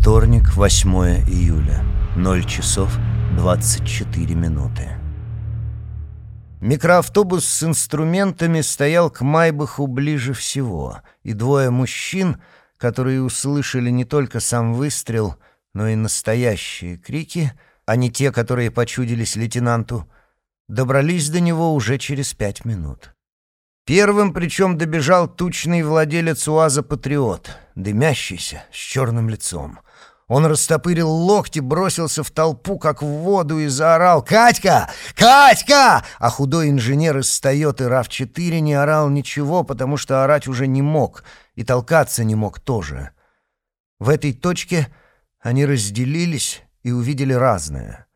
Вторник, 8 июля, 0 часов 24 минуты. Микроавтобус с инструментами стоял к Майбаху ближе всего, и двое мужчин, которые услышали не только сам выстрел, но и настоящие крики, а не те, которые почудились лейтенанту, добрались до него уже через пять минут. Первым причем добежал тучный владелец УАЗа «Патриот», дымящийся, с черным лицом. Он растопырил локти, бросился в толпу, как в воду, и заорал «Катька! Катька!» А худой инженер из «Тойоты RAV4» не орал ничего, потому что орать уже не мог, и толкаться не мог тоже. В этой точке они разделились и увидели разное.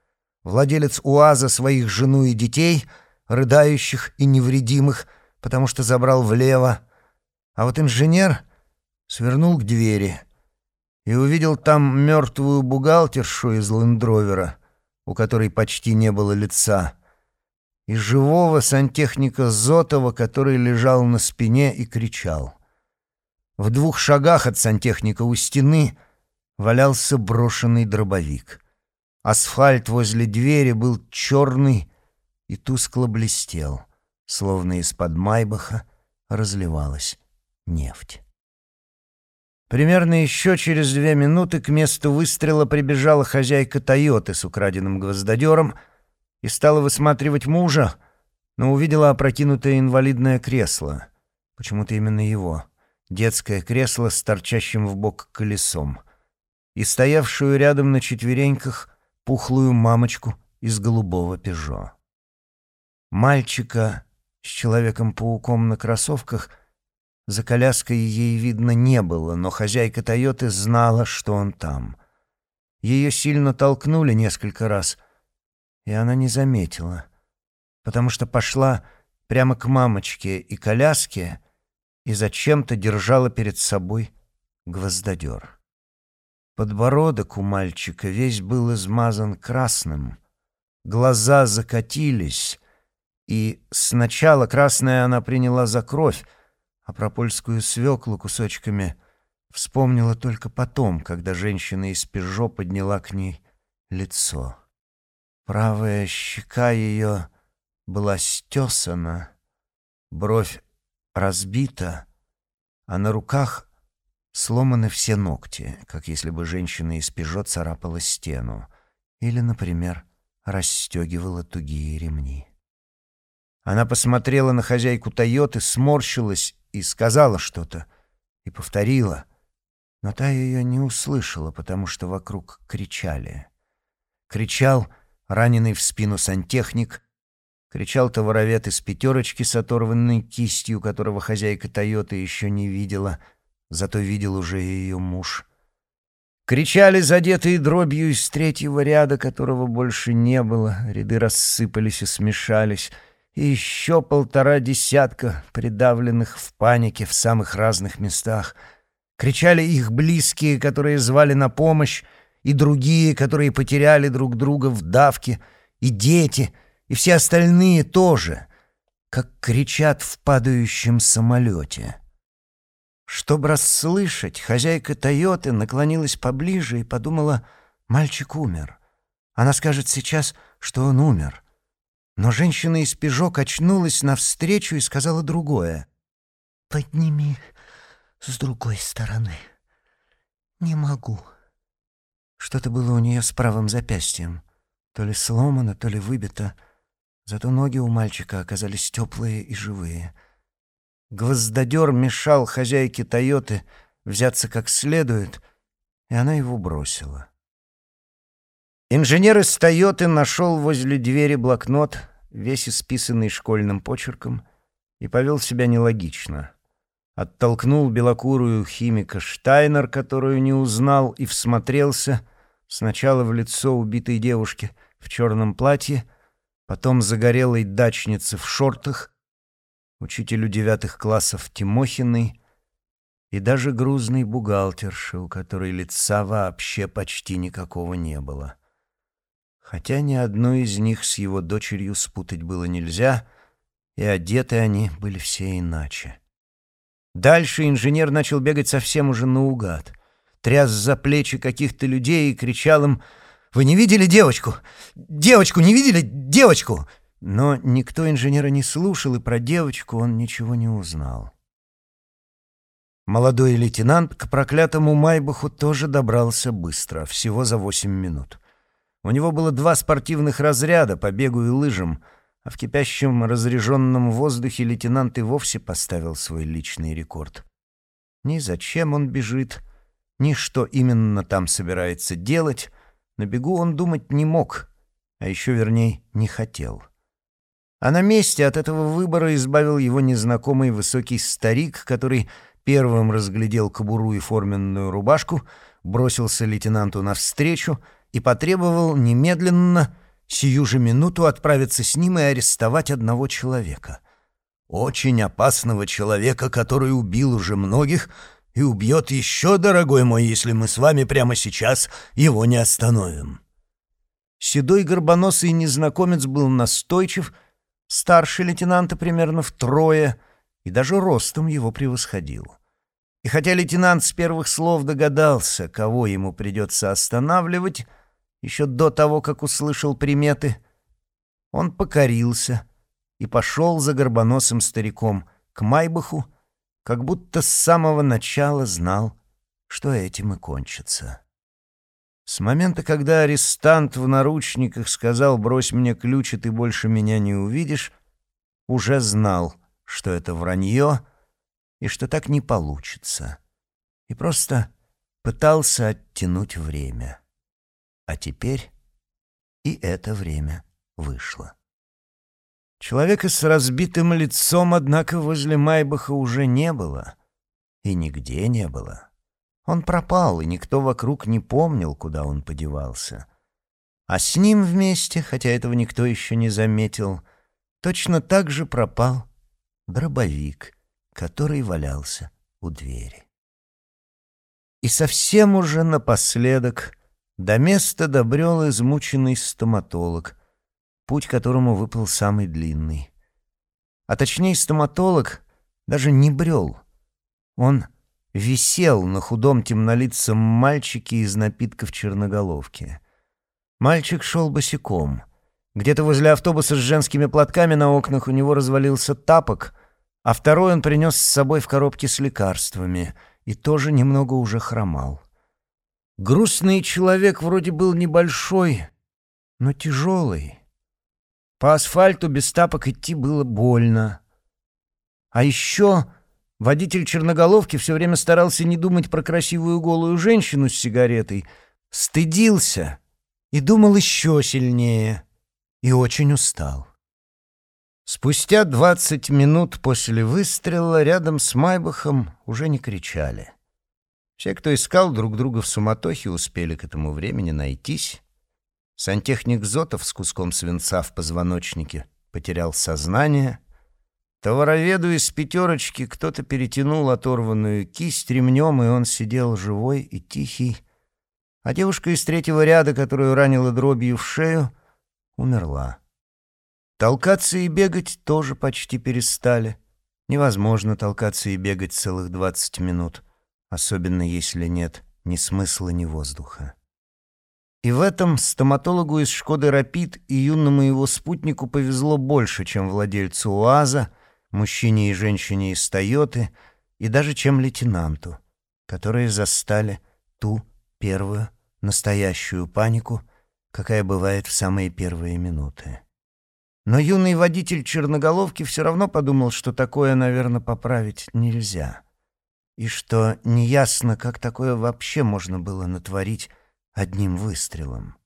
Владелец УАЗа своих жену и детей, рыдающих и невредимых, потому что забрал влево, а вот инженер свернул к двери и увидел там мертвую бухгалтершу из лендровера, у которой почти не было лица, и живого сантехника Зотова, который лежал на спине и кричал. В двух шагах от сантехника у стены валялся брошенный дробовик. Асфальт возле двери был черный и тускло блестел — словно из-под Майбаха разливалась нефть. Примерно еще через две минуты к месту выстрела прибежала хозяйка «Тойоты» с украденным гвоздодером и стала высматривать мужа, но увидела опрокинутое инвалидное кресло. Почему-то именно его. Детское кресло с торчащим в бок колесом. И стоявшую рядом на четвереньках пухлую мамочку из голубого «Пежо». Мальчика с Человеком-пауком на кроссовках за коляской ей видно не было, но хозяйка «Тойоты» знала, что он там. Ее сильно толкнули несколько раз, и она не заметила, потому что пошла прямо к мамочке и коляске и зачем-то держала перед собой гвоздодер. Подбородок у мальчика весь был измазан красным, глаза закатились, и сначала красная она приняла за кровь, а про польскую свеклу кусочками вспомнила только потом, когда женщина из Пежо подняла к ней лицо. Правая щека ее была стесана, бровь разбита, а на руках сломаны все ногти, как если бы женщина из Пежо царапала стену или, например, расстегивала тугие ремни. Она посмотрела на хозяйку Тойоты, сморщилась и сказала что-то. И повторила. Но та ее не услышала, потому что вокруг кричали. Кричал раненый в спину сантехник, кричал товаровед из пятерочки с оторванной кистью, которого хозяйка Тойоты еще не видела, зато видел уже ее муж. Кричали задетые дробью из третьего ряда, которого больше не было, ряды рассыпались и смешались — и еще полтора десятка придавленных в панике в самых разных местах. Кричали их близкие, которые звали на помощь, и другие, которые потеряли друг друга в давке, и дети, и все остальные тоже, как кричат в падающем самолете. Чтобы расслышать, хозяйка «Тойоты» наклонилась поближе и подумала, мальчик умер. Она скажет сейчас, что он умер. Но женщина из «Пежо» качнулась навстречу и сказала другое. «Подними с другой стороны. Не могу». Что-то было у нее с правым запястьем. То ли сломано, то ли выбито. Зато ноги у мальчика оказались теплые и живые. Гвоздодер мешал хозяйке «Тойоты» взяться как следует, и она его бросила. Инженер из «Тойоты» нашел возле двери блокнот, весь исписанный школьным почерком, и повел себя нелогично. Оттолкнул белокурую химика Штайнер, которую не узнал, и всмотрелся сначала в лицо убитой девушки в черном платье, потом загорелой дачницы в шортах, учителю девятых классов Тимохиной и даже грузной бухгалтерши, у которой лица вообще почти никакого не было. — хотя ни одну из них с его дочерью спутать было нельзя, и одеты они были все иначе. Дальше инженер начал бегать совсем уже наугад. тряс за плечи каких-то людей и кричал им «Вы не видели девочку? Девочку не видели? Девочку!» Но никто инженера не слушал, и про девочку он ничего не узнал. Молодой лейтенант к проклятому Майбаху тоже добрался быстро, всего за восемь минут. У него было два спортивных разряда по бегу и лыжам, а в кипящем разреженном воздухе лейтенант и вовсе поставил свой личный рекорд. Ни зачем он бежит, ни что именно там собирается делать, на бегу он думать не мог, а еще вернее не хотел. А на месте от этого выбора избавил его незнакомый высокий старик, который первым разглядел кобуру и форменную рубашку, бросился лейтенанту навстречу и потребовал немедленно, сию же минуту, отправиться с ним и арестовать одного человека. Очень опасного человека, который убил уже многих и убьет еще, дорогой мой, если мы с вами прямо сейчас его не остановим. Седой горбоносый незнакомец был настойчив старше лейтенанта примерно втрое и даже ростом его превосходил. И хотя лейтенант с первых слов догадался, кого ему придется останавливать, еще до того, как услышал приметы, он покорился и пошел за горбоносым стариком к Майбаху, как будто с самого начала знал, что этим и кончится. С момента, когда арестант в наручниках сказал «брось мне ключ, и ты больше меня не увидишь», уже знал, что это вранье и что так не получится. И просто пытался оттянуть время. А теперь и это время вышло. Человека с разбитым лицом, однако, возле Майбаха уже не было. И нигде не было. Он пропал, и никто вокруг не помнил, куда он подевался. А с ним вместе, хотя этого никто еще не заметил, точно так же пропал дробовик, который валялся у двери. И совсем уже напоследок до места добрел измученный стоматолог, путь которому выпал самый длинный. А точнее, стоматолог даже не брел. Он висел на худом темнолицем мальчике из напитков черноголовки. Мальчик шел босиком. Где-то возле автобуса с женскими платками на окнах у него развалился тапок, а второй он принес с собой в коробке с лекарствами и тоже немного уже хромал. Грустный человек вроде был небольшой, но тяжелый. По асфальту без тапок идти было больно. А еще Водитель черноголовки все время старался не думать про красивую голую женщину с сигаретой, стыдился и думал еще сильнее, и очень устал. Спустя двадцать минут после выстрела рядом с Майбахом уже не кричали. Все, кто искал друг друга в суматохе, успели к этому времени найтись. Сантехник Зотов с куском свинца в позвоночнике потерял сознание — Товароведу из пятерочки кто-то перетянул оторванную кисть ремнем, и он сидел живой и тихий. А девушка из третьего ряда, которую ранила дробью в шею, умерла. Толкаться и бегать тоже почти перестали. Невозможно толкаться и бегать целых двадцать минут, особенно если нет ни смысла, ни воздуха. И в этом стоматологу из «Шкоды Рапид» и юному его спутнику повезло больше, чем владельцу УАЗа — мужчине и женщине из «Тойоты» и даже чем лейтенанту, которые застали ту первую настоящую панику, какая бывает в самые первые минуты. Но юный водитель черноголовки все равно подумал, что такое, наверное, поправить нельзя. И что неясно, как такое вообще можно было натворить одним выстрелом.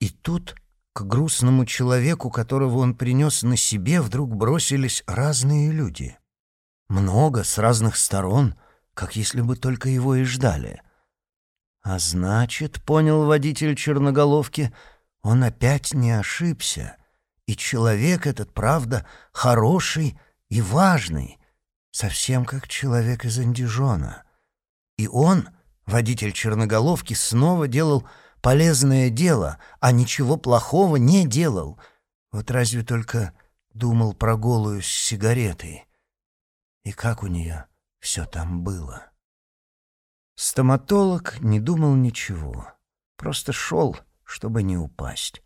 И тут к грустному человеку, которого он принес на себе, вдруг бросились разные люди. Много, с разных сторон, как если бы только его и ждали. А значит, понял водитель черноголовки, он опять не ошибся. И человек этот, правда, хороший и важный, совсем как человек из Андижона. И он, водитель черноголовки, снова делал полезное дело, а ничего плохого не делал. Вот разве только думал про голую с сигаретой. И как у нее все там было. Стоматолог не думал ничего, просто шел, чтобы не упасть.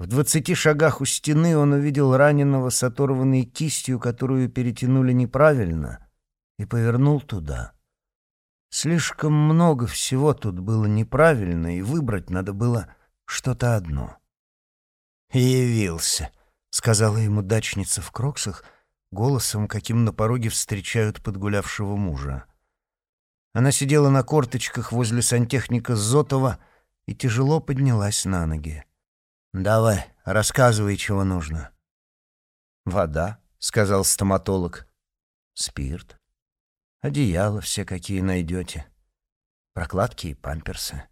В двадцати шагах у стены он увидел раненого с оторванной кистью, которую перетянули неправильно, и повернул туда. Слишком много всего тут было неправильно, и выбрать надо было что-то одно. «Явился», — сказала ему дачница в кроксах, голосом, каким на пороге встречают подгулявшего мужа. Она сидела на корточках возле сантехника Зотова и тяжело поднялась на ноги. «Давай, рассказывай, чего нужно». «Вода», — сказал стоматолог. «Спирт. Одеяло все, какие найдете. Прокладки и памперсы.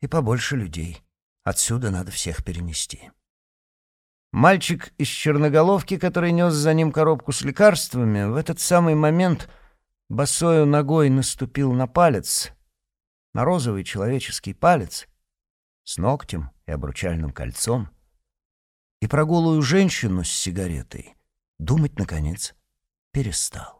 И побольше людей. Отсюда надо всех перенести». Мальчик из черноголовки, который нес за ним коробку с лекарствами, в этот самый момент босою ногой наступил на палец, на розовый человеческий палец, с ногтем и обручальным кольцом, и про голую женщину с сигаретой думать, наконец, перестал.